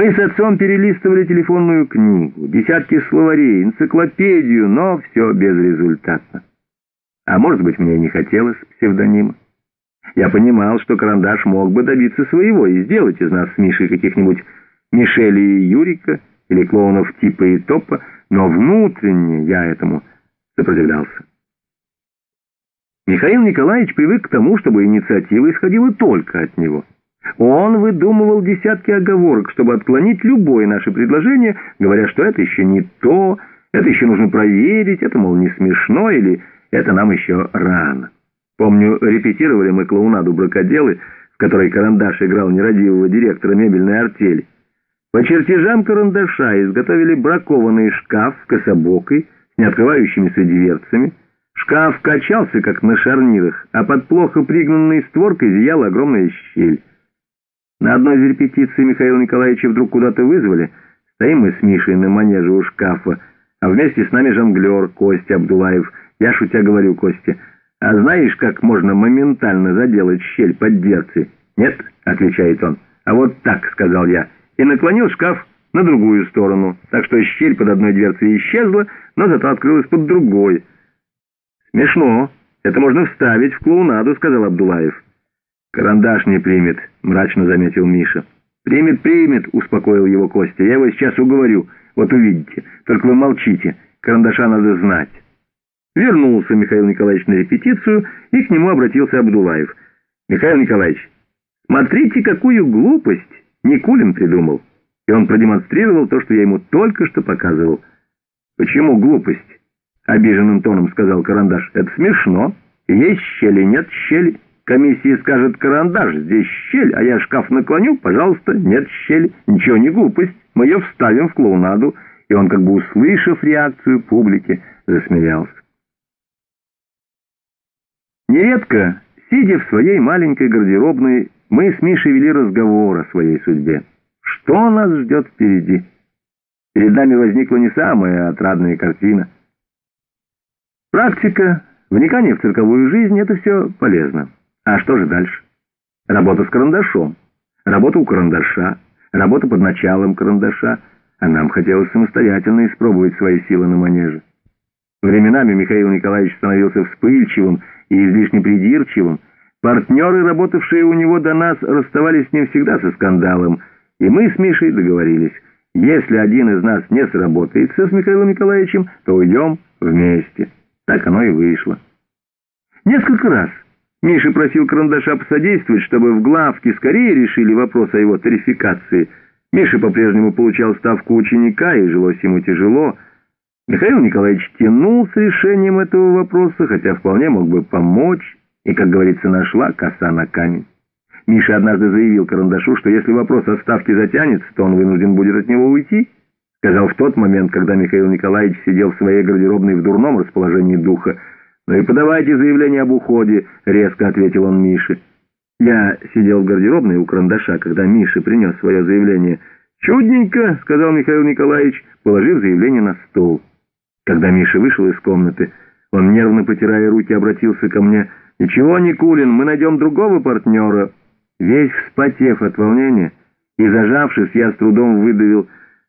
Мы с отцом перелистывали телефонную книгу, десятки словарей, энциклопедию, но все безрезультатно. А может быть, мне не хотелось псевдонима. Я понимал, что карандаш мог бы добиться своего и сделать из нас с Мишей каких-нибудь Мишели и Юрика или клоунов типа и топа, но внутренне я этому сопротивлялся. Михаил Николаевич привык к тому, чтобы инициатива исходила только от него. Он выдумывал десятки оговорок, чтобы отклонить любое наше предложение, говоря, что это еще не то, это еще нужно проверить, это, мол, не смешно или это нам еще рано. Помню, репетировали мы клоунаду «Бракоделы», в которой Карандаш играл нерадивого директора мебельной артели. По чертежам Карандаша изготовили бракованный шкаф кособокой с неоткрывающимися дверцами. Шкаф качался, как на шарнирах, а под плохо пригнанной створкой зияла огромная щель. На одной из репетиций Михаила Николаевича вдруг куда-то вызвали. Стоим мы с Мишей на манеже у шкафа, а вместе с нами жонглер Костя Абдулаев. Я шутя говорю Косте, а знаешь, как можно моментально заделать щель под дверцей? Нет, отвечает он. А вот так, сказал я, и наклонил шкаф на другую сторону, так что щель под одной дверцей исчезла, но зато открылась под другой. Смешно. Это можно вставить в клоунаду, сказал Абдулаев. «Карандаш не примет», — мрачно заметил Миша. «Примет, примет», — успокоил его Костя. «Я его сейчас уговорю. Вот увидите. Только вы молчите. Карандаша надо знать». Вернулся Михаил Николаевич на репетицию, и к нему обратился Абдулаев. «Михаил Николаевич, смотрите, какую глупость Никулин придумал». И он продемонстрировал то, что я ему только что показывал. «Почему глупость?» — обиженным тоном сказал Карандаш. «Это смешно. Есть щели, нет щели». Комиссия скажет карандаш, здесь щель, а я шкаф наклоню, пожалуйста, нет щели. Ничего не глупость, мы ее вставим в клоунаду. И он, как бы услышав реакцию публики, засмеялся. Нередко, сидя в своей маленькой гардеробной, мы с Мишей вели разговор о своей судьбе. Что нас ждет впереди? Перед нами возникла не самая отрадная картина. Практика, вникание в цирковую жизнь — это все полезно. А что же дальше? Работа с карандашом, работа у карандаша, работа под началом карандаша, а нам хотелось самостоятельно испробовать свои силы на манеже. Временами Михаил Николаевич становился вспыльчивым и излишне придирчивым. Партнеры, работавшие у него до нас, расставались с ним всегда со скандалом, и мы с Мишей договорились, если один из нас не сработается с Михаилом Николаевичем, то уйдем вместе. Так оно и вышло. Несколько раз Миша просил Карандаша посодействовать, чтобы в главке скорее решили вопрос о его тарификации. Миша по-прежнему получал ставку ученика, и жилось ему тяжело. Михаил Николаевич тянул с решением этого вопроса, хотя вполне мог бы помочь, и, как говорится, нашла коса на камень. Миша однажды заявил Карандашу, что если вопрос о ставке затянется, то он вынужден будет от него уйти. Сказал в тот момент, когда Михаил Николаевич сидел в своей гардеробной в дурном расположении духа, «Ну и подавайте заявление об уходе», — резко ответил он Мише. Я сидел в гардеробной у карандаша, когда Миша принес свое заявление. «Чудненько», — сказал Михаил Николаевич, положив заявление на стол. Когда Миша вышел из комнаты, он, нервно потирая руки, обратился ко мне. «Ничего, Никулин, мы найдем другого партнера». Весь вспотев от волнения и зажавшись, я с трудом выдавил.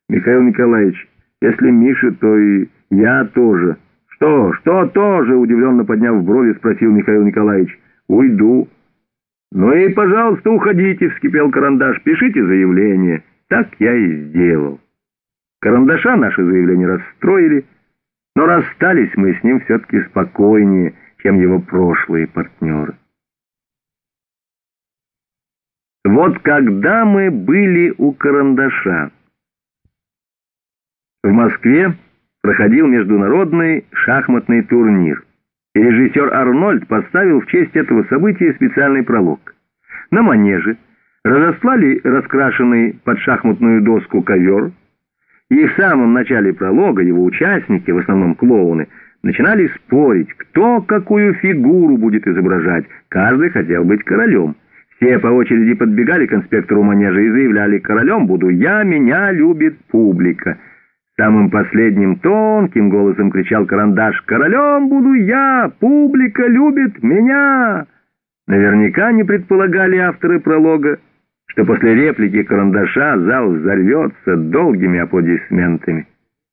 «Михаил Николаевич, если Миша, то и я тоже». «Что, что тоже?» — удивленно подняв брови, спросил Михаил Николаевич. «Уйду». «Ну и, пожалуйста, уходите», — вскипел карандаш. «Пишите заявление». Так я и сделал. Карандаша наше заявление расстроили, но расстались мы с ним все-таки спокойнее, чем его прошлые партнеры. Вот когда мы были у карандаша. В Москве проходил международный шахматный турнир. И режиссер Арнольд поставил в честь этого события специальный пролог. На манеже разослали раскрашенный под шахматную доску ковер, и в самом начале пролога его участники, в основном клоуны, начинали спорить, кто какую фигуру будет изображать. Каждый хотел быть королем. Все по очереди подбегали к инспектору манежа и заявляли «Королем буду я, меня любит публика». Самым последним тонким голосом кричал карандаш «Королем буду я! Публика любит меня!» Наверняка не предполагали авторы пролога, что после реплики карандаша зал взорвется долгими аплодисментами.